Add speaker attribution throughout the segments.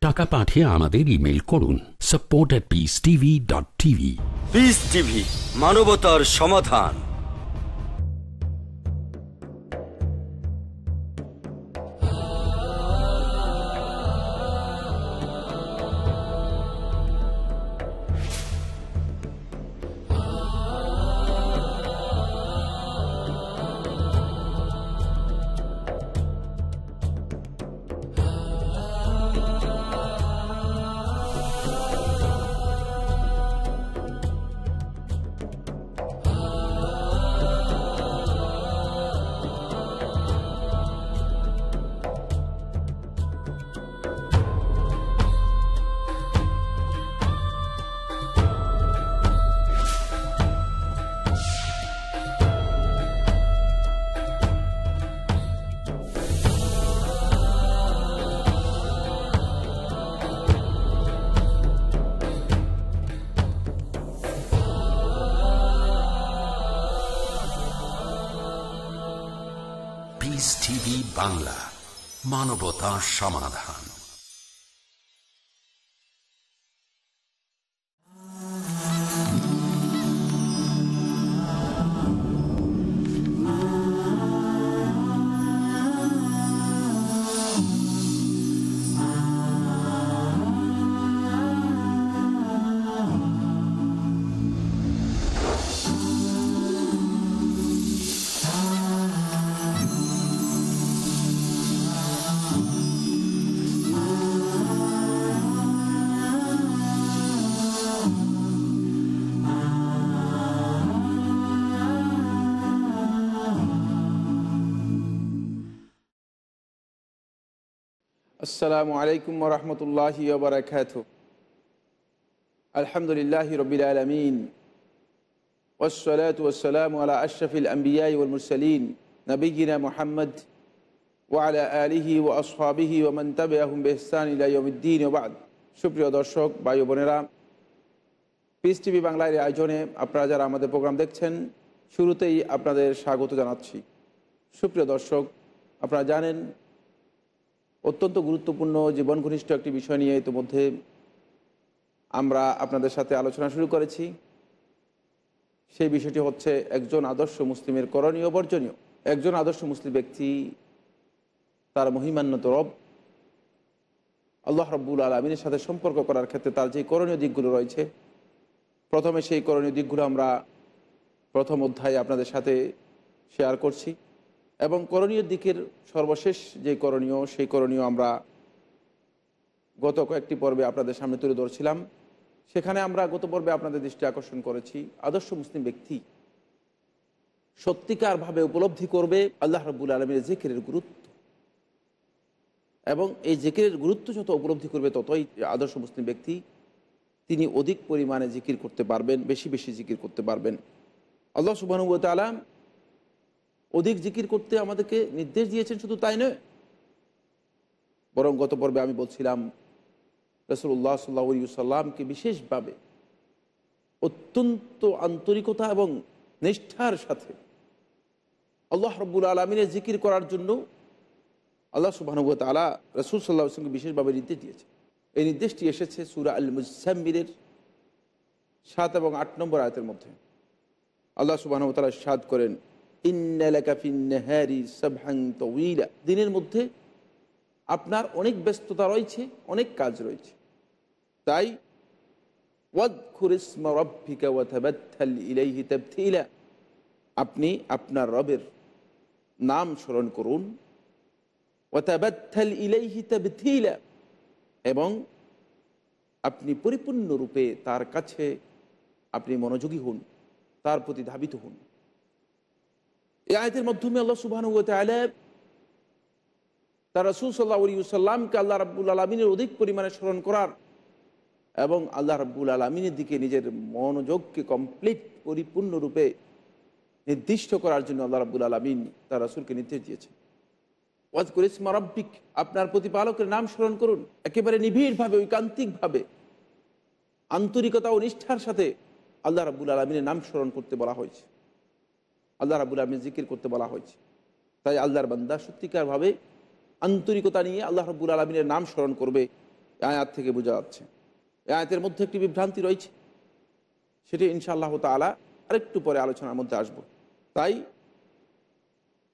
Speaker 1: টাকা পাঠিয়ে আমাদের ইমেল করুন। Support peace TV
Speaker 2: dot TV মানবতার সমাধান।
Speaker 1: বাংলা মানবতা সমাধান।
Speaker 3: আসসালামু আলাইকুম রহমতুল্লাহ বারকাত। আলহামদুলিল্লাহ রবিল আলমিন। ওসলাত আলা আশরফিল আম্বিয়াই ওলমুরসলিন নবীনা মোহাম্মদ ওয়ালা আলিহি ও আসহাবিহি ও মন্তবে আহম বেহসান ইলাইউদ্দিন ওবাদ সুপ্রিয় দর্শক বায়ু বোনেরা পিস টিভি বাংলার আয়োজনে আপনারা যারা আমাদের প্রোগ্রাম দেখছেন, শুরুতেই আপনাদের স্বাগত জানাচ্ছি। সুপ্রিয় দর্শক, আপনারা জানেন অত্যন্ত গুরুত্বপূর্ণ জীবন ঘনিষ্ঠ একটি বিষয় নিয়ে ইতিমধ্যে আমরা আপনাদের সাথে আলোচনা শুরু করেছি। সেই বিষয়টি হচ্ছে একজন আদর্শ মুসলিমের করণীয় বর্জনীয়। একজন আদর্শ মুসলিম ব্যক্তি, তার মহিমান্যত রব আল্লাহ রব্বুল আলমিনের সাথে সম্পর্ক করার ক্ষেত্রে তার যে করণীয় দিকগুলো রয়েছে, প্রথমে সেই করণীয় দিকগুলো আমরা প্রথম অধ্যায়ে আপনাদের সাথে শেয়ার করছি। এবং করণীয় দিকের সর্বশেষ যে করণীয়, সেই করণীয় আমরা গত কয়েকটি পর্বে আপনাদের সামনে তুলে ধরছিলাম। সেখানে আমরা গত পর্বে আপনাদের দৃষ্টি আকর্ষণ করেছি, আদর্শ মুসলিম ব্যক্তি সত্যিকারভাবে উপলব্ধি করবে আল্লাহ রব্বুল আলমের জেকেরের গুরুত্ব। এবং এই জেকেরের গুরুত্ব যত উপলব্ধি করবে ততই আদর্শ মুসলিম ব্যক্তি তিনি অধিক পরিমাণে জিকির করতে পারবেন, বেশি বেশি জিকির করতে পারবেন। আল্লাহ সুবানুবত আলাম অধিক জিকির করতে আমাদেরকে নির্দেশ দিয়েছেন, শুধু তাই নয়। বরং গত পর্বে আমি বলছিলাম রসুল্লাহ সাল্লা সাল্লামকে বিশেষভাবে অত্যন্ত আন্তরিকতা এবং নিষ্ঠার সাথে আল্লাহ রব্বুল আলমিনের জিকির করার জন্য আল্লাহ সুবাহানুবত আলা রসুল সাল্লাহ আসলামকে বিশেষভাবে নির্দেশ দিয়েছে এই নির্দেশটি এসেছে সুরা আল মুসাম্মিরের সাত এবং আট নম্বর আয়তের মধ্যে। আল্লাহ সুবাহানুতালা সাদ করেন দিনের মধ্যে আপনার অনেক ব্যস্ততা রয়েছে, অনেক কাজ রয়েছে। তাই আপনি আপনার রবের নাম স্মরণ করুন। এবং আপনি পরিপূর্ণরূপে তার কাছে আপনি মনোযোগী হন, তার প্রতি ধাবিত হন। এই আয়তের মাধ্যমে আল্লাহ সুবাহ তার রসুল সাল্লাহ সাল্লামকে আল্লাহ রাব্বুল আলমিনের অধিক পরিমাণে স্মরণ করার এবং আল্লাহ রাব্বুল আলমিনের দিকে নিজের মনোযোগকে কমপ্লিট পরিপূর্ণরূপে নির্দিষ্ট করার জন্য আল্লাহ রাব্বুল আলমিন তার রসুলকে নির্দেশ দিয়েছেন। ওয়াজ করে স্মারব্বিক আপনার প্রতিপালকের নাম স্মরণ করুন। একেবারে নিবিড়ভাবে, ঐকান্তিকভাবে, আন্তরিকতা ও নিষ্ঠার সাথে আল্লাহ রাব্বুল আলমিনের নাম স্মরণ করতে বলা হয়েছে। আল্লাহ রাবুল আলমী জিকির করতে বলা হয়েছে। তাই আল্লাহর বান্দা সত্যিকারভাবে আন্তরিকতা নিয়ে আল্লাহ রব্বুল আলমিনের নাম স্মরণ করবে আয়াত থেকে বোঝা যাচ্ছে। আয়াতের মধ্যে একটি বিভ্রান্তি রয়েছে। সেটি ইনশাআল্লাহ তালা আরেকটু পরে আলোচনার মধ্যে আসব। তাই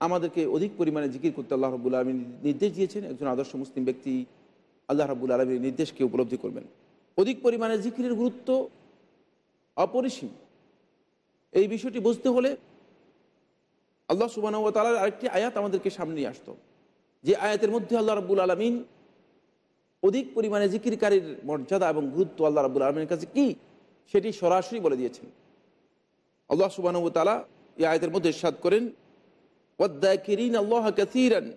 Speaker 3: আমাদেরকে অধিক পরিমাণে জিকির করতে আল্লাহ রবুল আলমী নির্দেশ দিয়েছেন। একজন আদর্শ মুসলিম ব্যক্তি আল্লাহ রাবুল আলমীর নির্দেশকে উপলব্ধি করবেন। অধিক পরিমাণে জিকিরের গুরুত্ব অপরিসীম। এই বিষয়টি বুঝতে হলে আল্লাহ সুবাহ তালার আরেকটি আয়াত আমাদেরকে সামনে আসতো। যে আয়াতের মধ্যে আল্লাহ রাবুল আলমিন অধিক পরিমাণে জিকিরকারীর মর্যাদা এবং গুরুত্ব আল্লাহ রাবুল আলমীর কাছে কি? সেটি সরাসরি বলে দিয়েছেন। আল্লাহ সুবাহ তালা এই আয়াতের মধ্যে সাদ করেন আল্লাহ আলমিন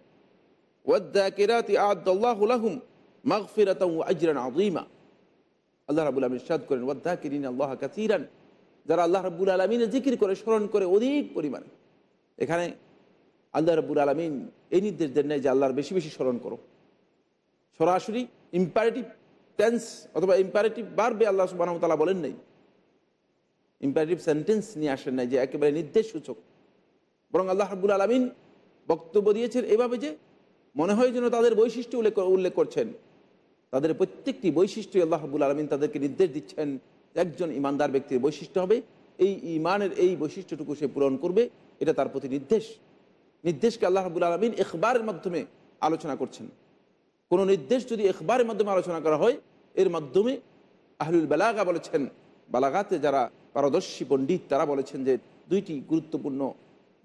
Speaker 3: করেন আল্লাহ যারা আল্লাহ রাবুল আলমিনের জিকির করে, স্মরণ করে অধিক পরিমাণে। এখানে আল্লাহ রাবুল আলমিন এই নির্দেশ দেন নাই যে আল্লাহর বেশি বেশি স্মরণ করো। সরাসরি ইম্পারেটিভ টেন্স অথবা ইম্পারেটিভ বারবে আল্লাহ সুবাহ তালা বলেন নাই। ইম্পারেটিভ সেন্টেন্স নিয়ে আসেন নাই যে একেবারে নির্দেশ সূচক বরং আল্লাহ রাবুল আলমিন বক্তব্য দিয়েছেন এভাবে যে মনে হয় যেন তাদের বৈশিষ্ট্য উল্লেখ উল্লেখ করছেন। তাদের প্রত্যেকটি বৈশিষ্ট্য আল্লাহ রাবুল আলমিন তাদেরকে নির্দেশ দিচ্ছেন। একজন ইমানদার ব্যক্তির বৈশিষ্ট্য হবে, এই ইমানের এই বৈশিষ্ট্যটুকু সে পূরণ করবে। এটা তার প্রতি নির্দেশ। নির্দেশকে আল্লাহ রাবুল আলমিন এখবারের মাধ্যমে আলোচনা করছেন। কোনো নির্দেশ যদি এখবারের মাধ্যমে আলোচনা করা হয়, এর মাধ্যমে আহলুল বালাগা বলেছেন, বালাগাতে যারা পারদর্শী পণ্ডিত, তারা বলেছেন যে দুইটি গুরুত্বপূর্ণ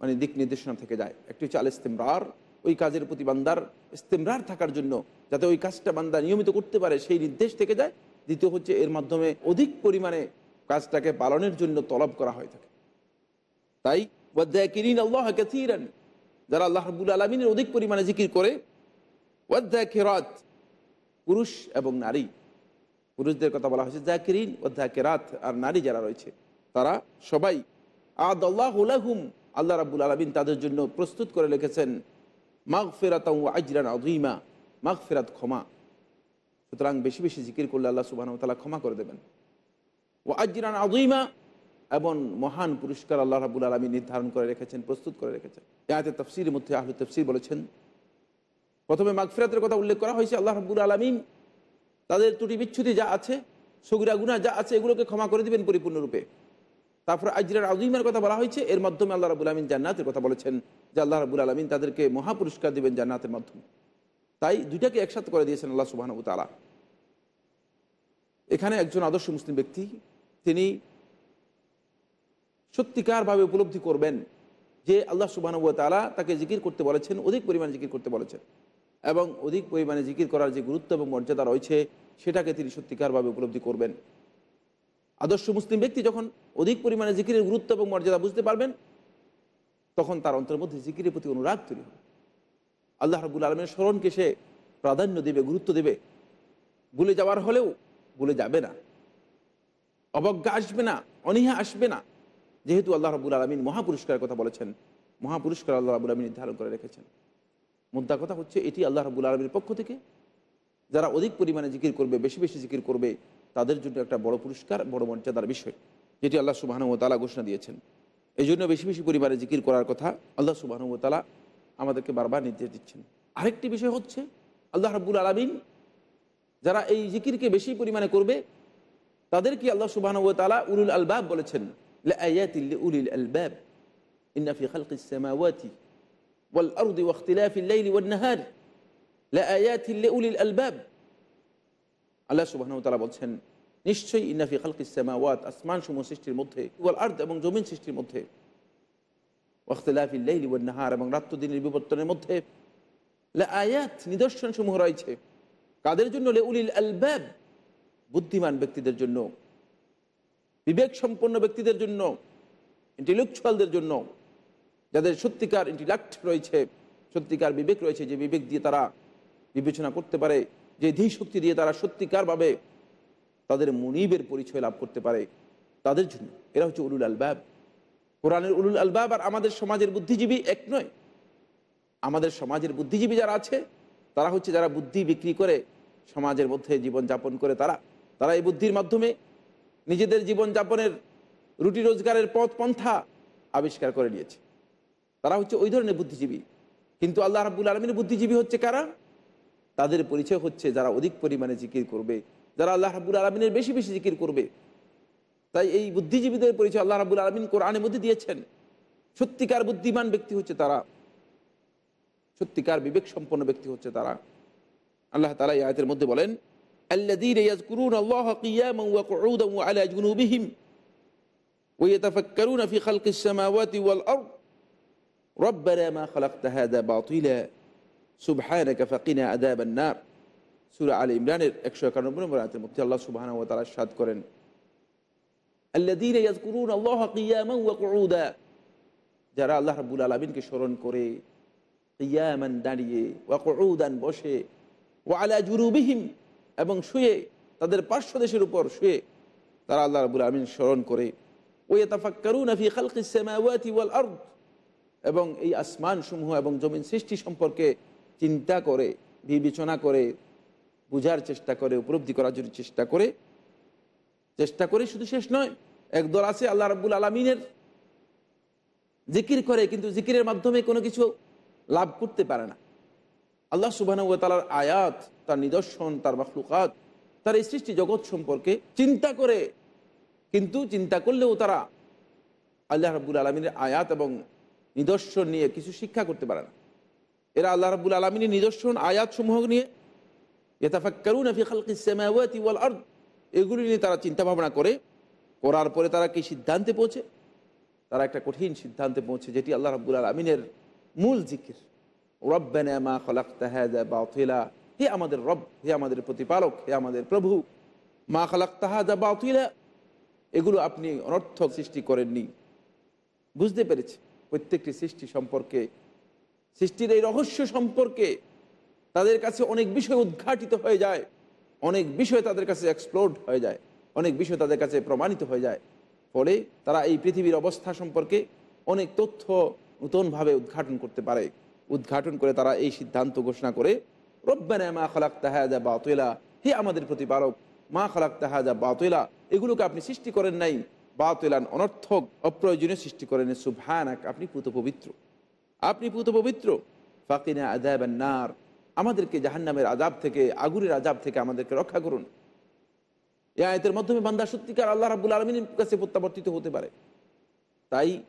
Speaker 3: মানে দিক নির্দেশনা থেকে যায়। একটি হচ্ছে আল ইস্তেমরার ওই কাজের প্রতি বান্দার ইস্তেমরার থাকার জন্য, যাতে ওই কাজটা বান্দা নিয়মিত করতে পারে, সেই নির্দেশ থেকে যায়। দ্বিতীয় হচ্ছে এর মাধ্যমে অধিক পরিমাণে কাজটাকে পালনের জন্য তলব করা হয়ে থাকে তাই ওয়াদ্দাকিরিন আল্লাহ কাসীরান। যারা আল্লাহ রাব্বুল আলামিনের অধিক পরিমাণে জিকির করে ওয়াদ্দাকিরাত পুরুষ এবং নারী। পুরুষদের কথা বলা হয়েছে জাকিরিন ওয়াদ্দাকিরাত আর নারী যারা রয়েছে, তারা সবাই আদ আল্লাহ হুম আল্লাহ রাব্বুল আলমিন তাদের জন্য প্রস্তুত করে লিখেছেন মাঘ ফেরাত আজরান আদিমা মাঘ ফেরাত ক্ষমা। সুতরাং বেশি বেশি জিকির করলে আল্লাহ সুবাহ তালা ক্ষমা করে দেবেন। ও আজরান আদিমা এবং মহান পুরস্কার আল্লাহ রাবুল আলমী নির্ধারণ করে রেখেছেন, প্রস্তুত করে রেখেছেন। ইয়াতে তফসির মধ্যে আহলু তফসির বলেছেন, প্রথমে মাগফিরাতের কথা উল্লেখ করা হয়েছে, আল্লাহ রাবুল আলমিন তাদের ত্রুটি বিচ্ছুতি যা আছে, সগিরা গুণা যা আছে, এগুলোকে ক্ষমা করে দিবেন পরিপূর্ণরূপে। তারপর আজরার আজিমের কথা বলা হয়েছে, এর মাধ্যমে আল্লাহ রাবুল আলমিন জান্নাতের কথা বলেছেন, যে আল্লাহ রাবুল আলমিন তাদেরকে মহাপুরস্কার দিবেন জান্নাতের মাধ্যমে। তাই দুইটাকে একসাথে করে দিয়েছেন আল্লাহ সুবাহ তালা এখানে একজন আদর্শ মুসলিম ব্যক্তি, তিনি সত্যিকারভাবে উপলব্ধি করবেন যে আল্লাহ সুবাহ তালা তাকে জিকির করতে বলেছেন, অধিক পরিমাণে জিকির করতে বলেছেন। এবং অধিক পরিমাণে জিকির করার যে গুরুত্ব এবং মর্যাদা রয়েছে, সেটাকে তিনি সত্যিকারভাবে উপলব্ধি করবেন। আদর্শ মুসলিম ব্যক্তি যখন অধিক পরিমাণে জিকিরের গুরুত্ব এবং মর্যাদা বুঝতে পারবেন, তখন তার অন্তরের মধ্যে জিকিরের প্রতি অনুরাগ তৈরি হবে। আল্লাহ রাবুল আলমের স্মরণকে সে প্রাধান্য দেবে, গুরুত্ব দেবে। ভুলে যাওয়ার হলেও ভুলে যাবে না। অবজ্ঞা আসবে না, অনীহা আসবে না। যেহেতু আল্লাহ রাবুল আলমিন মহাপুরস্কারের কথা বলেছেন, মহাপুরস্কার আল্লাহ রাবুল আলমিন নির্ধারণ করে রেখেছেন। মুদ্রা কথা হচ্ছে, এটি আল্লাহ রাবুল আলমীর পক্ষ থেকে। যারা অধিক পরিমাণে জিকির করবে, বেশি বেশি জিকির করবে, তাদের জন্য একটা বড় পুরস্কার, বড় মর্যাদার বিষয়, যেটি আল্লাহ সুবাহানু তালা ঘোষণা দিয়েছেন। এই জন্য বেশি বেশি পরিমাণে জিকির করার কথা আল্লাহ সুবাহানু তালা আমাদেরকে বারবার নির্দেশ দিচ্ছেন। আরেকটি বিষয় হচ্ছে, আল্লাহ রাবুল আলমিন যারা এই জিকিরকে বেশি পরিমাণে করবে, তাদেরকে আল্লাহ সুবাহানু তালা উলুল আলবাব বলেছেন। উলিল আলবাব ইন্নাফি খালকিস সামাওয়াতি والأرض واختلاف الليل والنهار لآيات لأولي الألباب আল্লাহ সুবাহ তালা বলছেন নিশ্চয়ই ইন্নাফি খালকিস সামাওয়াত আসমান সমূহ সৃষ্টির মধ্যে ওয়াল আর্দ এবং জমিন সৃষ্টির মধ্যে ওয়াখতলাফি লাইলি ওয়ান নাহার এবং রাত্র দিনের বিবর্তনের মধ্যে আয়াত নিদর্শন সমূহ রয়েছে কাদের জন্য লে উলিল আলবাব বুদ্ধিমান ব্যক্তিদের জন্য বিবেক সম্পন্ন ব্যক্তিদের জন্য ইন্টেলেকচুয়ালদের জন্য, যাদের সত্যিকার ইন্টেলাক্ট রয়েছে, সত্যিকার বিবেক রয়েছে, যে বিবেক দিয়ে তারা বিবেচনা করতে পারে, যে ধী শক্তি দিয়ে তারা সত্যিকারভাবে তাদের মনিবের পরিচয় লাভ করতে পারে, তাদের জন্য। এরা হচ্ছে উলুল আলবাব। কোরআনের উলুল আলবাব আর আমাদের সমাজের বুদ্ধিজীবী এক নয়। আমাদের সমাজের বুদ্ধিজীবী যারা আছে, তারা হচ্ছে যারা বুদ্ধি বিক্রি করে সমাজের মধ্যে জীবন যাপন করে তারা। তারা এই বুদ্ধির মাধ্যমে নিজেদের জীবন যাপনের রুটি রোজগারের পথ পন্থা আবিষ্কার করে নিয়েছে। তারা হচ্ছে ওই ধরনের বুদ্ধিজীবী। কিন্তু আল্লাহ রাবুল আলমীর বুদ্ধিজীবী হচ্ছে কারা? তাদের পরিচয় হচ্ছে যারা অধিক পরিমাণে জিকির করবে, যারা আল্লাহ রাবুল আলমিনের বেশি বেশি জিকির করবে। তাই এই বুদ্ধিজীবীদের পরিচয় আল্লাহ রাবুল আলমিন কোরআনের মধ্যে দিয়েছেন। সত্যিকার বুদ্ধিমান ব্যক্তি হচ্ছে তারা। সত্যিকার বিবেক সম্পন্ন ব্যক্তি হচ্ছে তারা। আল্লাহ তালা এই আয়তের মধ্যে বলেন الذين يذكرون الله قياما وقعودا وعلى جنوبهم ويتفكرون في خلق السماوات والأرض ربنا ما خلقت هذا باطلا سبحانك فقنا عذاب النار সুরা আল ইমরানের একশো একানব্বই নম্বর আয়তের মধ্যে আল্লাহ সুবাহ তারা সাদ করেন الذين يذكرون الله قياما وقعودا যারা আল্লাহ রাব্বুল আলমিনকে স্মরণ করে ইয়ামান দাঁড়িয়ে ওয়াকুদান বসে ও আলা জুরুবিহিম এবং শুয়ে তাদের পার্শ্বদেশের উপর শুয়ে তারা আল্লাহ রাবুল আমিন স্মরণ করে ও এতাফাক্কারুন ফি খালকিস সামাওয়াতি ওয়াল এবং এই আসমান সমূহ এবং জমিন সৃষ্টি সম্পর্কে চিন্তা করে, বিবেচনা করে, বুঝার চেষ্টা করে, উপলব্ধি করার জন্য চেষ্টা করে। চেষ্টা করে শুধু শেষ নয়, একদল আছে আল্লাহ রাব্বুল আলমিনের জিকির করে, কিন্তু জিকিরের মাধ্যমে কোনো কিছু লাভ করতে পারে না। আল্লাহ সুবাহ তালার আয়াত তার নিদর্শন, তার মখলুকাত, তার এই সৃষ্টি জগৎ সম্পর্কে চিন্তা করে। কিন্তু চিন্তা করলেও তারা আল্লাহ রাবুল আলমিনের আয়াত এবং নিদর্শন নিয়ে কিছু শিক্ষা করতে পারে না। এরা আল্লাহ রাবুল আলমিনের নিদর্শন আয়াত সমূহ নিয়ে এগুলি নিয়ে তারা চিন্তা ভাবনা করে। করার পরে তারা কি সিদ্ধান্তে পৌঁছে? তারা একটা কঠিন সিদ্ধান্তে পৌঁছে, যেটি আল্লাহ রাবুল আলমিনের মূল জিকির। মা হে আমাদের রব, হে আমাদের প্রতিপালক, হে আমাদের প্রভু। মা খালাক খালাক্তা হাযা বাতিলা। এগুলো আপনি অনর্থক সৃষ্টি করেননি। বুঝতে পেরেছি, প্রত্যেকটি সৃষ্টি সম্পর্কে, সৃষ্টির এই রহস্য সম্পর্কে তাদের কাছে অনেক বিষয় উদ্ঘাটিত হয়ে যায়, অনেক বিষয় তাদের কাছে এক্সপ্লোর হয়ে যায়, অনেক বিষয় তাদের কাছে প্রমাণিত হয়ে যায়। ফলে তারা এই পৃথিবীর অবস্থা সম্পর্কে অনেক তথ্য নূতনভাবে উদ্ঘাটন করতে পারে। উদ্ঘাটন করে তারা এই সিদ্ধান্ত ঘোষণা করে রব্বানা মা খালাক তাহাজা বাতলা। হে আমাদের প্রতিপালক, মা খালাক তাহাজা বাতলা। এগুলোকে আপনি সৃষ্টি করেন নাই। বাতলান অনর্থক, অপ্রয়োজনীয় সৃষ্টি করেন সুভানাক আপনি পুত পবিত্র। আপনি পুত পবিত্র। ফাকিনা আদাবান্নার আমাদেরকে জাহান্নামের আজাব থেকে, আগুনের আজাব থেকে আমাদেরকে রক্ষা করুন। এ আয়তের মাধ্যমে বান্দা সত্যিকার আল্লাহ রাবুল আলমিনের কাছে প্রত্যাবর্তিত হতে পারে। তাই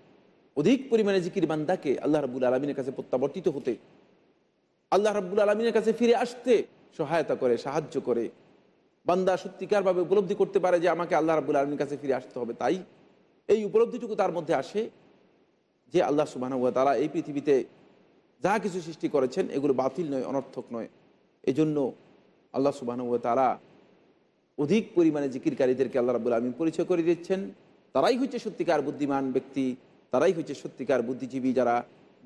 Speaker 3: অধিক পরিমাণে জিকির বান্দাকে আল্লাহ রাবুল আলমিনের কাছে প্রত্যাবর্তিত হতে আল্লাহ রাবুল আলমিনের কাছে ফিরে আসতে সহায়তা করে, সাহায্য করে। বান্দা সত্যিকারভাবে উপলব্ধি করতে পারে যে আমাকে আল্লাহ রাবুল আলমীর কাছে ফিরে আসতে হবে। তাই এই উপলব্ধিটুকু তার মধ্যে আসে যে আল্লাহ সুবাহ তারা এই পৃথিবীতে যা কিছু সৃষ্টি করেছেন এগুলো বাতিল নয়, অনর্থক নয়। এজন্য আল্লাহ সুবাহ তারা অধিক পরিমাণে জিকিরকারীদেরকে আল্লাহ রাবুল আলমী পরিচয় করে দিচ্ছেন তারাই হচ্ছে সত্যিকার বুদ্ধিমান ব্যক্তি, তারাই হচ্ছে সত্যিকার বুদ্ধিজীবী যারা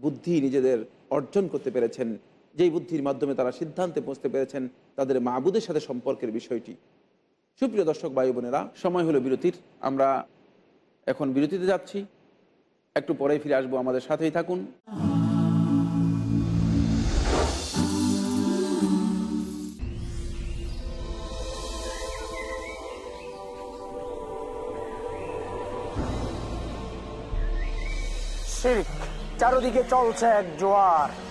Speaker 3: বুদ্ধি নিজেদের অর্জন করতে পেরেছেন। যেই বুদ্ধির মাধ্যমে তারা সিদ্ধান্তে পৌঁছতে পেরেছেন, তাদের মাবুদের সাথে সম্পর্কের বিষয়টি। সুপ্রিয় দর্শক, ভাই বোনেরা, সময় হলো বিরতির। আমরা এখন বিরতিতে যাচ্ছি। একটু পরেই ফিরে আসব আমাদের সাথেই থাকুন।
Speaker 4: চারদিকে চলছে এক জোয়ার।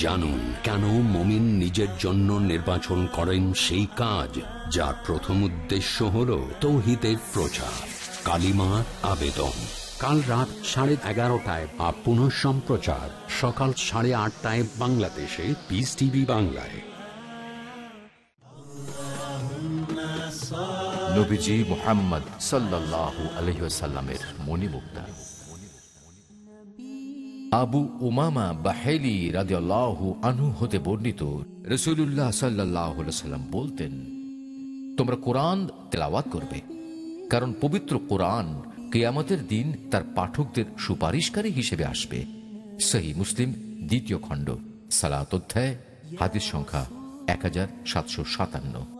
Speaker 1: জানুন কেন মমিন নিজের জন্য নির্বাচন করেন সেই কাজ যার প্রথম উদ্দেশ্য হল তৌহিতের প্রচার। কালিমার আবেদন। কাল রাত সাড়ে এগারোটায় বা পুনঃ সম্প্রচার। সকাল সাড়ে আটটায় বাংলাদেশে পিস টিভি বাংলায়।
Speaker 5: নবীজি মোহাম্মদ সাল্লাল্লাহু আলহিসাল্লামের মণিমুক্তা। আবু উমামা বাহেলি রাদিয়াল্লাহু আনহু হতে বর্ণিত রসুল্লাহ সাল্লাহ সাল্লাম বলতেন, তোমরা কোরআন তেলাওয়াত করবে, কারণ পবিত্র কোরআন কেয়ামতের দিন তার পাঠকদের সুপারিশকারী হিসেবে আসবে। সহি মুসলিম, দ্বিতীয় খণ্ড, সালাত অধ্যায়, হাদিস সংখ্যা এক হাজার সাতশো সাতান্ন।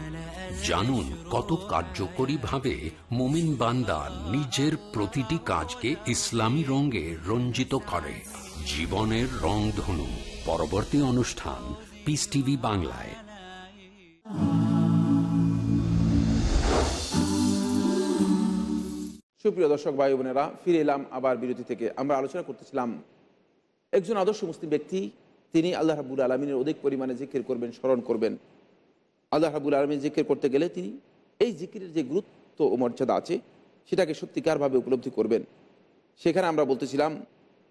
Speaker 1: জানুন কত কার্যকরী ভাবে মোমিন বান্দা নিজের প্রতিটি কাজকে ইসলামী রঙে রঞ্জিত করে। জীবনের রং ধনু। পরবর্তী অনুষ্ঠান পিস টিভি বাংলায়।
Speaker 3: সুপ্রিয় দর্শক ভাই বোনেরা, ফিরে এলাম আবার বিরতি থেকে। আমরা আলোচনা করতেছিলাম, একজন আদর্শ মুসলিম ব্যক্তি, তিনি আল্লাহ রাবুল আলমিনের অধিক পরিমাণে জিকির করবেন, স্মরণ করবেন। আল্লাহ রাবুল আলমিন জিকির করতে গেলে তিনি এই জিকিরের যে গুরুত্ব ও মর্যাদা আছে, সেটাকে সত্যিকারভাবে উপলব্ধি করবেন। সেখানে আমরা বলতেছিলাম,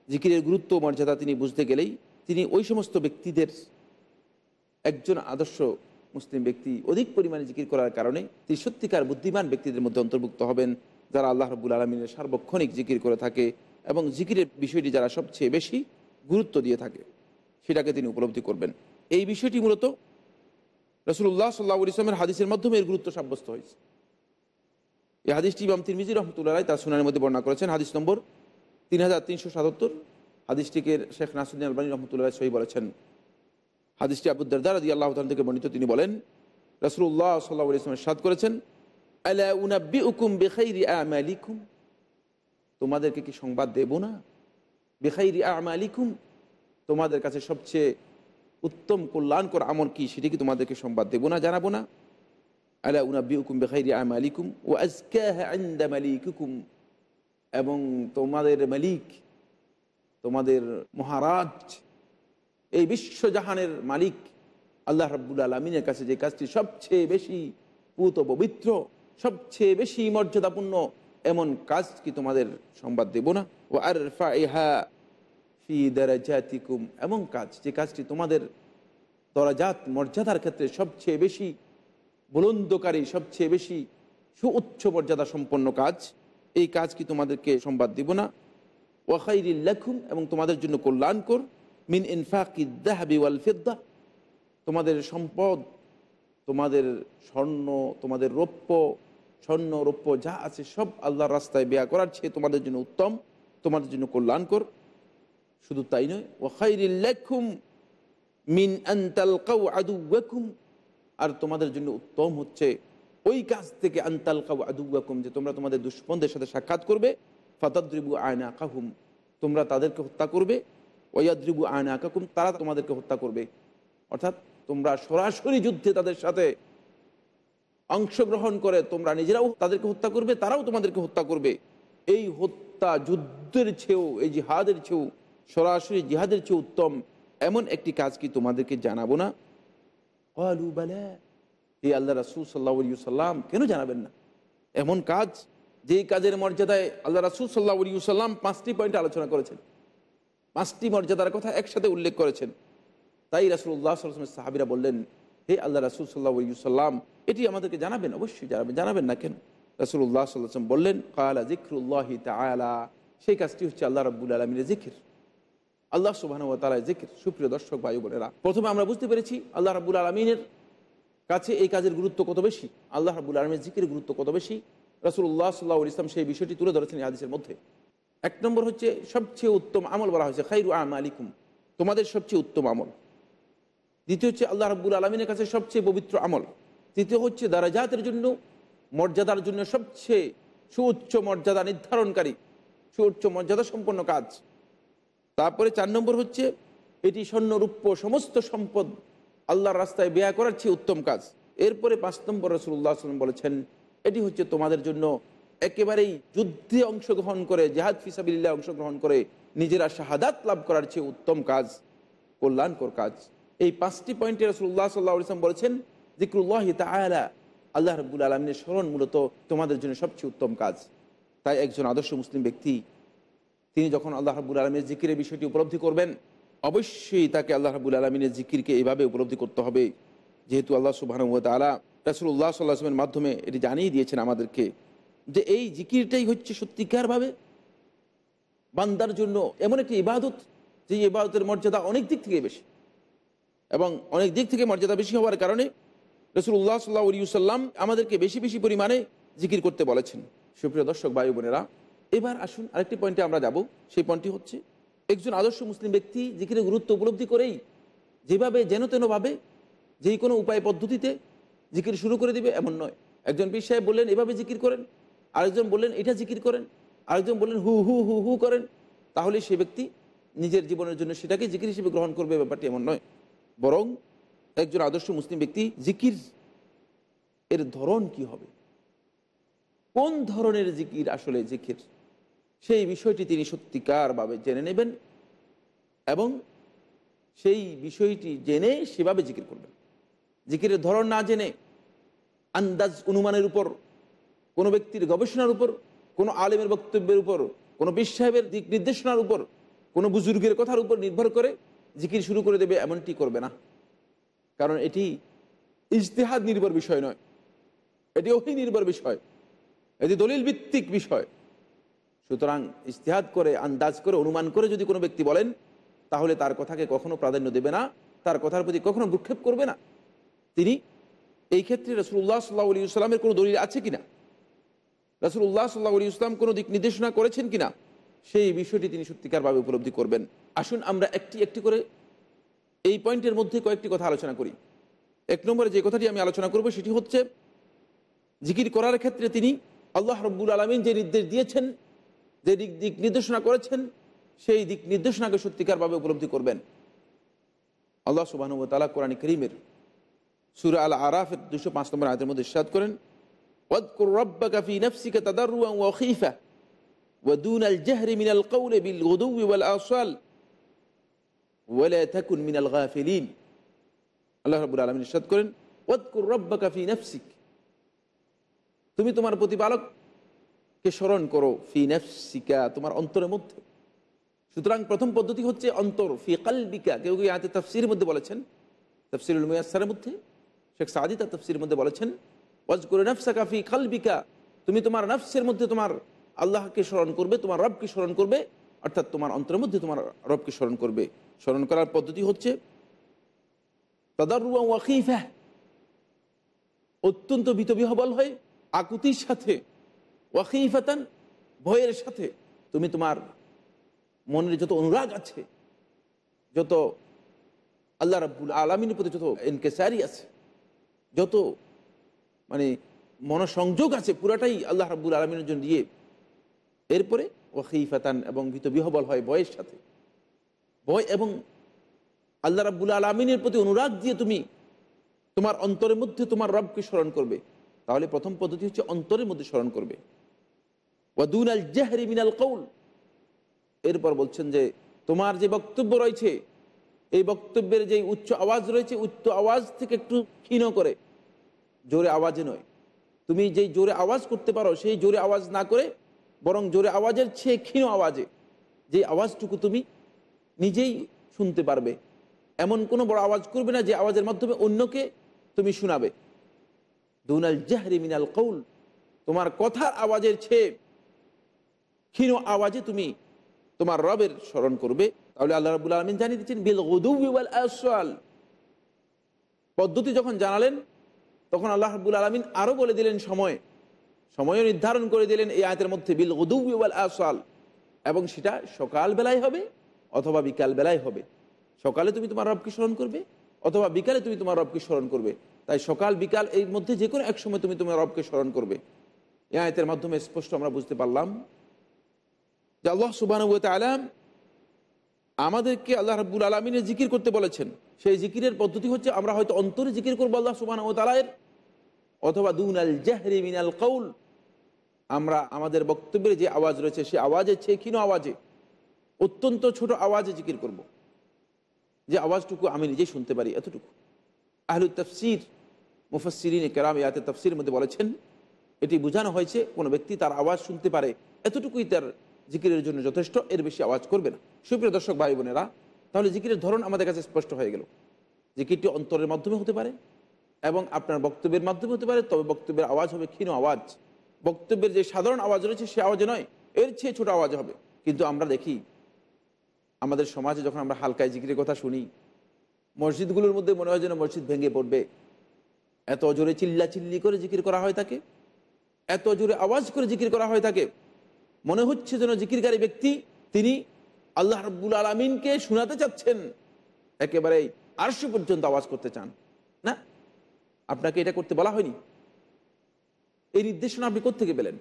Speaker 3: জিকিরের গুরুত্ব ও মর্যাদা তিনি বুঝতে গেলেই তিনি ওই সমস্ত ব্যক্তিদের একজন আদর্শ মুসলিম ব্যক্তি অধিক পরিমাণে জিকির করার কারণে তিনি সত্যিকার বুদ্ধিমান ব্যক্তিদের মধ্যে অন্তর্ভুক্ত হবেন, যারা আল্লাহ রবুল আলমিনের সার্বক্ষণিক জিকির করে থাকে এবং জিকিরের বিষয়টি যারা সবচেয়ে বেশি গুরুত্ব দিয়ে থাকে, সেটাকে তিনি উপলব্ধি করবেন। এই বিষয়টি মূলত রসুল্লাহ সাল্লাহ ইসলামের হাদিসের মাধ্যমে এর গুরুত্ব সাব্যস্ত হয়েছে। এই হাদিসটি ইমাম তিরমিজি রহমতুল্লাহ রায় তার সুনানের মধ্যে বর্ণনা করেছেন। হাদিস নম্বর তিন হাজার তিনশো সাতাত্তর। হাদিসটিকে শেখ নাসুদ্দিন আলবানী রহমতুল্লাহ সহি বলেছেন। হাদিসটি আবুদ্দার আদি আল্লাহ তাআলা থেকে বর্ণিত। তিনি বলেন রসুল্লাহ সাল্লাহ ইসলামের সাদ করেছেন উনাব্বি তোমাদেরকে কি সংবাদ দেব না? বেখাই বেখাইরি আমালিকুম? তোমাদের কাছে সবচেয়ে উত্তম কল্যাণকর আমল কি সেটি কি তোমাদেরকে সংবাদ দেব না জানাব না? আলা উনাব্বি উকুম বেখাইরি আমালিকুম ও আজকাহ আন্দা মালিকুকুম। এবং তোমাদের মালিক, তোমাদের মহারাজ, এই বিশ্বজাহানের মালিক আল্লাহ রাব্বুল আলমিনের কাছে যে কাজটি সবচেয়ে বেশি পুত পবিত্র, সবচেয়ে বেশি মর্যাদাপূর্ণ, এমন কাজ কি তোমাদের সংবাদ দেব না? ও আর ফা ইহা ফি দারাজাতিকুম, এমন কাজ যে কাজটি তোমাদের দরাজাত মর্যাদার ক্ষেত্রে সবচেয়ে বেশি বুলন্দকারী, সবচেয়ে বেশি সুউচ্চ মর্যাদা সম্পন্ন কাজ। এই কাজ কি তোমাদেরকে সংবাদ দিব না? ওয়াখাইরিল্লাকুম এবং তোমাদের জন্য কল্যাণকর, মিন ইনফাকিদ্দাহাবি ওয়াল ফিদ্দা। তোমাদের সম্পদ, তোমাদের স্বর্ণ, তোমাদের রৌপ্য, স্বর্ণ, রৌপ্য যা আছে সব আল্লাহর রাস্তায় বেয়া করার চেয়ে তোমাদের জন্য উত্তম, তোমাদের জন্য কল্যাণকর। শুধু তাই নয় ওয়াখাইরিল্লাকুম মিন আর তোমাদের জন্য উত্তম হচ্ছে ওই কাজ থেকে আন্তাল কাউ আদুয়াকুম যে তোমরা তোমাদের দুষ্পন্দের সাথে সাক্ষাৎ করবে। ফাতাদ্রিবু আয়না কাহুম তোমরা তাদেরকে হত্যা করবে। ওয়াদ্রিবু আয়না কাকুম তারা তোমাদেরকে হত্যা করবে। অর্থাৎ তোমরা সরাসরি যুদ্ধে তাদের সাথে অংশগ্রহণ করে তোমরা নিজেরাও তাদেরকে হত্যা করবে, তারাও তোমাদেরকে হত্যা করবে। এই হত্যা যুদ্ধের চেয়েও এই জিহাদের চেয়েও সরাসরি জিহাদের চেয়ে উত্তম এমন একটি কাজ কি তোমাদেরকে জানাব না? আলু বালা এই আল্লাহ রাসুল সাল্লাহ সাল্লাম কেন জানাবেন না? এমন কাজ যেই কাজের মর্যাদায় আল্লাহ রাসুল সাল্লাহ সাল্লাম পাঁচটি পয়েন্ট আলোচনা করেছেন। পাঁচটি মর্যাদার কথা একসাথে উল্লেখ করেছেন। তাই রাসুল্লাহ সাল্লামের সাহাবিরা বললেন হে আল্লাহ রাসুল সাল্লাহ সাল্লাম এটি আমাদেরকে জানাবেন? অবশ্যই জানাবেন। জানাবেন না কেন? রাসুল্লাহ সাল্লাম বললেন কালা জিক্রুল্লাহ তালা সেই কাজটি হচ্ছে আল্লাহ রব্বুল আলমিনের জিকির আল্লাহ সুবাহ তালা জিকির। সুপ্রিয় দর্শক, ভাই বোনেরা, প্রথমে আমরা বুঝতে পেরেছি আল্লাহ রাবুল আলমিনের কাছে এই কাজের গুরুত্ব কত বেশি। আল্লাহ রাবুল আলমের জিকির গুরুত্ব কত বেশি। রসুল্লাহ সাল্লাহ ইসলাম সেই বিষয়টি তুলে ধরেছেন এই হাদিসের মধ্যে। এক নম্বর হচ্ছে, সবচেয়ে উত্তম আমল বলা হয়েছে, খাইরু আম আলিকুম তোমাদের সবচেয়ে উত্তম আমল। দ্বিতীয় হচ্ছে, আল্লাহ রাব্বুল আলমিনের কাছে সবচেয়ে পবিত্র আমল। তৃতীয় হচ্ছে, দারাজাতের জন্য, মর্যাদার জন্য সবচেয়ে সুউচ্চ মর্যাদা নির্ধারণকারী, সুউচ্চ মর্যাদা সম্পন্ন কাজ। তারপরে চার নম্বর হচ্ছে, এটি স্বর্ণ রূপ্য সমস্ত সম্পদ আল্লাহর রাস্তায় ব্যয় করার চেয়ে উত্তম কাজ। এরপরে পাঁচ নম্বর রসুল্লাহ সাল্লাম বলেছেন, এটি হচ্ছে তোমাদের জন্য একেবারেই যুদ্ধে অংশগ্রহণ করে, জাহাদ ফিসাবিল্লাহ অংশগ্রহণ করে নিজেরা শাহাদাত লাভ করার চেয়ে উত্তম কাজ, কল্যাণকর কাজ। এই পাঁচটি পয়েন্টে রসুল্লাহ সাল্লাহ ইসলাম বলেছেন জিক্রুল্লাহ তালা আল্লাহ রব্বুল আলমিনের স্মরণ মূলত তোমাদের জন্য সবচেয়ে উত্তম কাজ। তাই একজন আদর্শ মুসলিম ব্যক্তি তিনি যখন আল্লাহ রাবুল আলমের জিকিরের বিষয়টি উপলব্ধি করবেন, অবশ্যই তাকে আল্লাহ রাবুল আলমিনের জিকিরকে এইভাবে উপলব্ধি করতে হবে। যেহেতু আল্লাহ সুবাহ তালা রাসুল্লাহ সাল্লাহামের মাধ্যমে এটি জানিয়ে দিয়েছেন আমাদেরকে যে এই জিকিরটাই হচ্ছে সত্যিকারভাবে বান্দার জন্য এমন একটি ইবাদত, যে ইবাদতের মর্যাদা অনেক দিক থেকে বেশি এবং অনেক দিক থেকে মর্যাদা বেশি হওয়ার কারণে রসুল্লাহ সাল্লাহ সাল্লাম আমাদেরকে বেশি বেশি পরিমাণে জিকির করতে বলেছেন। সুপ্রিয় দর্শক বায়ু বোনেরা এবার আসুন আরেকটি পয়েন্টে আমরা যাব। সেই পয়েন্টটি হচ্ছে, একজন আদর্শ মুসলিম ব্যক্তি জিকিরের গুরুত্ব উপলব্ধি করেই যেভাবে, যেন তেনভাবে যেই কোনো উপায় পদ্ধতিতে জিকির শুরু করে দিবে, এমন নয়। একজন পীর সাহেব বললেন, এভাবে জিকির করেন। আরেকজন বললেন, এটা জিকির করেন। আরেকজন বললেন, হু হু হু হু করেন। তাহলে সে ব্যক্তি নিজের জীবনের জন্য সেটাকে জিকির হিসেবে গ্রহণ করবে, ব্যাপারটি এমন নয়। বরং একজন আদর্শ মুসলিম ব্যক্তি জিকির এর ধরন কি হবে? কোন ধরনের জিকির আসলে জিকির? সেই বিষয়টি তিনি সত্যিকারভাবে জেনে নেবেন এবং সেই বিষয়টি জেনে সেভাবে জিকির করবেন। জিকিরের ধরন না জেনে আন্দাজ অনুমানের উপর, কোনো ব্যক্তির গবেষণার উপর, কোনো আলেমের বক্তব্যের উপর, কোনো বিশ সাহেবের দিক নির্দেশনার উপর, কোনো বুজুর্গের কথার উপর নির্ভর করে জিকির শুরু করে দেবে এমনটি করবে না। কারণ এটি ইজতেহাদ নির্ভর বিষয় নয়। এটি অহি নির্ভর বিষয়। এটি দলিল ভিত্তিক বিষয়। সুতরাং ইজতেহাদ করে, আন্দাজ করে, অনুমান করে যদি কোনো ব্যক্তি বলেন, তাহলে তার কথাকে কখনো প্রাধান্য দেবে না, তার কথার প্রতি কখনো ভ্রুক্ষেপ করবে না। তিনি এই ক্ষেত্রে রসুল্লাহ সাল্লাহ আলী ইসলামের কোনো দলিল আছে কিনা? রসুল্লাহ সাল্লাহ আলী ইসলাম কোনো দিক নির্দেশনা করেছেন কিনা? সেই বিষয়টি তিনি সত্যিকারভাবে উপলব্ধি করবেন। আসুন আমরা একটি একটি করে এই পয়েন্টের মধ্যে কয়েকটি কথা আলোচনা করি। এক নম্বরে যে কথাটি আমি আলোচনা করব, সেটি হচ্ছে, জিকির করার ক্ষেত্রে তিনি আল্লাহ রব্বুল আলমিন যে নির্দেশ দিয়েছেন যে দিক দিক নির্দেশনা করেছেন সেই দিক নির্দেশনাকে সত্যিকারভাবে উপলব্ধি করবেন আল্লাহ সুবাহ তালা কোরআন করিমের সুর আল আরাফের দুশো পাঁচ নম্বর আয়তের মধ্যে ইসাদ করেন واذكر ربك في نفسك تضرعا وخيفة ودون الجهر من القول بالغدو والآصال ولا تكن من الغافلين আল্লাহ রাবুল আলমিন ইসাদ করেন ওয়াদকুর রব্বাকা ফি নফসিক তুমি তোমার প্রতিপালককে স্মরণ করো, ফি নফসিকা, তোমার অন্তরের মধ্যে। সুতরাং প্রথম পদ্ধতি হচ্ছে অন্তর, ফি কালবিকা। কেউ কেউ আয়াতে তফসির মধ্যে বলেছেন? তফসিরুল মুয়াসারের মধ্যে? শেখ সাদি তার তফসির মধ্যে বলেছেন ওয়াজ করে নফসাকা ফি কালবিকা। তুমি তোমার নফসের মধ্যে তোমার আল্লাহকে স্মরণ করবে, তোমার রবকে স্মরণ করবে, অর্থাৎ তোমার অন্তরের মধ্যে তোমার রবকে স্মরণ করবে। স্মরণ করার পদ্ধতি হচ্ছে তাদারুয়া ওয়াকিফা অত্যন্ত বিতবিহবল হয়ে, আকুতির সাথে ওয়াকিফাতান, ভয়ের সাথে তুমি তোমার মনের যত অনুরাগ আছে, যত আল্লাহ রাব্বুল আলমিনের প্রতি যত এনকেসারি আছে, যত মানে মনসংযোগ আছে, পুরাটাই আল্লাহ রাব্বুল আলমিনের জন্য দিয়ে এরপরে ওয়াকিফাতান এবং ভীত বিহবল হয় বয়ের সাথে। ভয় এবং আল্লাহ রাব্বুল আলমিনের প্রতি অনুরাগ দিয়ে তুমি তোমার অন্তরের মধ্যে তোমার রবকে স্মরণ করবে। তাহলে প্রথম পদ্ধতি হচ্ছে অন্তরের মধ্যে স্মরণ করবে। কৌল এরপর বলছেন যে, তোমার যে বক্তব্য রয়েছে, এই বক্তব্যের যে উচ্চ আওয়াজ রয়েছে, উচ্চ আওয়াজ থেকে একটু ক্ষীণ করে। জোরে আওয়াজে নয়। তুমি যেই জোরে আওয়াজ করতে পারো, সেই জোরে আওয়াজ না করে, বরং জোরে আওয়াজের চেয়ে ক্ষীণ আওয়াজে যে আওয়াজটুকু তুমি নিজেই শুনতে পারবে। এমন কোনো বড় আওয়াজ করবে না, যে আওয়াজের মাধ্যমে অন্যকে তুমি শোনাবে। দুনাল জাহরি মিনাল কৌল তোমার কথার আওয়াজের চেয়ে ক্ষীণ আওয়াজে তুমি তোমার রবের স্মরণ করবে। তাহলে আল্লাহ রাবুল আলমিন জানিয়ে দিচ্ছেন বিল ওয়াল আসওয়াল পদ্ধতি যখন জানালেন, তখন আল্লাহ রাবুল আলমিন আরও বলে দিলেন সময়। সময়ও নির্ধারণ করে দিলেন এই আয়তের মধ্যে বিল ওয়াল আসওয়াল এবং সেটা সকাল বেলায় হবে অথবা বিকাল বেলায় হবে। সকালে তুমি তোমার রবকে স্মরণ করবে অথবা বিকালে তুমি তোমার রবকে স্মরণ করবে। তাই সকাল, বিকাল এর মধ্যে যে কোনো এক সময় তুমি তোমার রবকে স্মরণ করবে। এই আয়তের মাধ্যমে স্পষ্ট আমরা বুঝতে পারলাম যে আল্লাহ সুবাহ আলাম আমাদেরকে আল্লাহ রাব্বুল আলমিনের জিকির করতে বলেছেন। সেই জিকিরের পদ্ধতি হচ্ছে আমরা হয়তো অন্তরে জিকির করব আল্লাহ সুবাহ ও তালায়ের অথবা দুন আল জাহরি মিনাল কৌল আমরা আমাদের বক্তব্যের যে আওয়াজ রয়েছে, সে আওয়াজে চেয়ে ক্ষীণ আওয়াজে, অত্যন্ত ছোট আওয়াজে জিকির করব। যে আওয়াজটুকু আমি নিজেই শুনতে পারি, এতটুকু। আহলু তফসির মুফসিরিন কেরাম ইয়াতে তফসির মধ্যে বলেছেন, এটি বোঝানো হয়েছে, কোনো ব্যক্তি তার আওয়াজ শুনতে পারে, এতটুকুই তার জিকিরের জন্য যথেষ্ট, এর বেশি আওয়াজ করবে না। সুপ্রিয় দর্শক ভাই বোনেরা, তাহলে জিকিরের ধরন আমাদের কাছে স্পষ্ট হয়ে গেল। জিকিরটি অন্তরের মাধ্যমে হতে পারে এবং আপনার বক্তব্যের মাধ্যমে হতে পারে, তবে বক্তব্যের আওয়াজ হবে ক্ষীণ আওয়াজ। বক্তব্যের যে সাধারণ আওয়াজ রয়েছে, সে আওয়াজে নয়, এর চেয়ে ছোট আওয়াজ হবে। কিন্তু আমরা দেখি, আমাদের সমাজে যখন আমরা হালকায় জিকিরের কথা শুনি, মসজিদগুলোর মধ্যে মনে হয় যেন মসজিদ ভেঙে পড়বে। এত জোরে চিল্লা চিল্লি করে জিকির করা হয় তাকে, এত জোরে আওয়াজ করে জিকির করা হয় তাকে। মনে হচ্ছে যেন জিকিরকারী ব্যক্তি তিনি আল্লাহ রব্বুল আলমিনকে শোনাতে চাচ্ছেন। একেবারে আরশো পর্যন্ত আওয়াজ করতে চান। না? আপনাকে এটা করতে বলা হয়নি? এই নির্দেশনা আপনি কোথেকে পেলেন?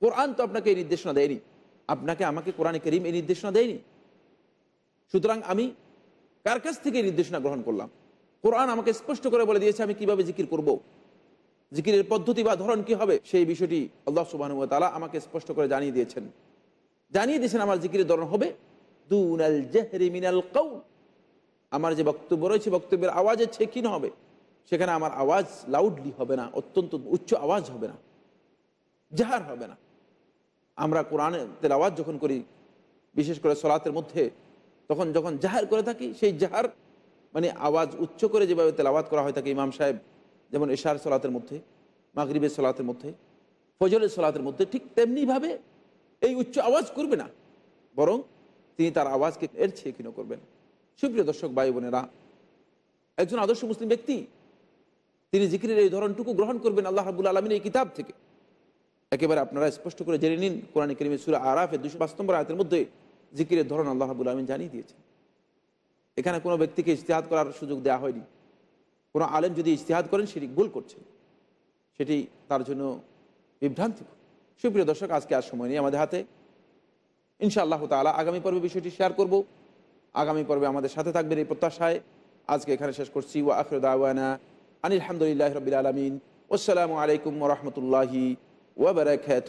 Speaker 3: কোরআন তো আপনাকে এই নির্দেশনা দেয়নি। আপনাকে, আমাকে কোরআনে করিম এই নির্দেশনা দেয়নি। সুতরাং আমি কার কাছ থেকে নির্দেশনা গ্রহণ করলাম? কোরআন আমাকে স্পষ্ট করে বলে দিয়েছে, আমি কীভাবে জিকির করব। জিকিরের পদ্ধতি বা ধরন কি হবে, সেই বিষয়টি আল্লাহ সুবাহ তালা আমাকে স্পষ্ট করে জানিয়ে দিয়েছেন। জানিয়ে দিয়েছেন আমার জিকিরের ধরন হবে, দুনাল জেহরি মিনাল কৌল আমার যে বক্তব্য রয়েছে, বক্তব্যের আওয়াজের ছেকিন হবে। সেখানে আমার আওয়াজ লাউডলি হবে না, অত্যন্ত উচ্চ আওয়াজ হবে না, জাহার হবে না। আমরা কোরআনের আওয়াজ যখন করি, বিশেষ করে সলাতের মধ্যে, তখন যখন জাহার করে থাকি, সেই জাহার মানে আওয়াজ উচ্চ করে যেভাবে তেলাওয়াত করা হয় থাকে ইমাম সাহেব যেমন এশার সলাতের মধ্যে, মাগরিবের সলাতের মধ্যে ফজলের সলাতের মধ্যে ঠিক তেমনিভাবে এই উচ্চ আওয়াজ করবে না। বরং তিনি তার আওয়াজকে এর ছেয়ে ক্ষীণ করবেন। সুপ্রিয় দর্শক, ভাই বোনেরা, একজন আদর্শ মুসলিম ব্যক্তি, তিনি জিকিরের এই ধরনটুকু গ্রহণ করবেন আল্লাহ রাবুল আলমিন এই কিতাব থেকে। একেবারে আপনারা স্পষ্ট করে জেনে নিন, কোরআন করিমের সুরা আরাফের দুশো পাঁচ নম্বর আয়তের মধ্যে জিকিরের ধরন আল্লাহ রাবুল আলমিন জানিয়ে দিয়েছেন। এখানে কোনো ব্যক্তিকে ইশতেহাদ করার সুযোগ দেওয়া হয়নি। কোনো আলেম যদি ইশতেহাদ করেন, সেটি ভুল করছেন। সেটি তার জন্য বিভ্রান্তি সুপ্রিয় দর্শক, আজকে আর সময় নেই আমাদের হাতে। ইনশাআল্লাহ তালা আগামী পর্বে বিষয়টি শেয়ার করব। আগামী পর্বে আমাদের সাথে থাকবেন এই প্রত্যাশায়। আজকে এখানে শেষ করছি। ওয়া আখরদাওয়ানা আনিলহামদুলিল্লাহ রবিল আলমিন। আসসালামু আলাইকুম রহমতুল্লাহি ওবরাকাত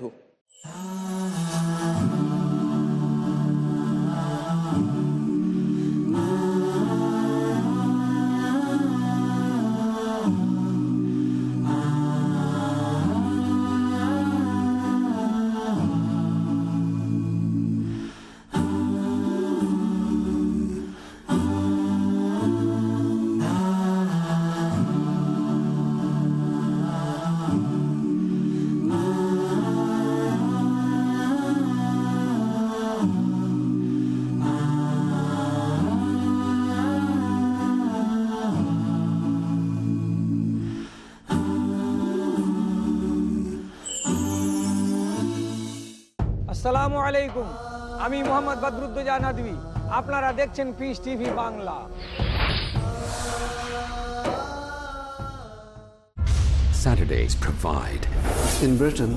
Speaker 6: আসসালামু আলাইকুম আমি মোহাম্মদ বদরুদ্দোজা নদী আপনারা দেখছেন peace TV Bangla
Speaker 1: Saturdays provide.
Speaker 7: In Britain,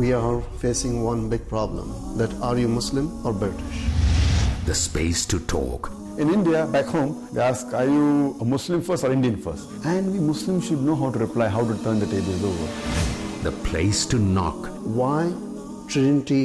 Speaker 7: we are facing one big problem that are you Muslim or British?
Speaker 1: The space to talk.
Speaker 8: In India, back home, they ask, are you a Muslim first or Indian first? And we Muslims should know how to reply, how to turn the tables over.
Speaker 1: The place to knock.
Speaker 7: Why Trinity